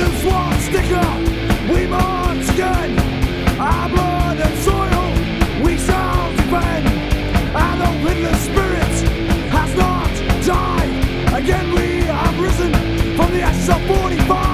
den swastika, we mourn skin, our blood and soil, we shall defend. Our no Hitler's spirit has not died. Again we have risen from the ashes of 45.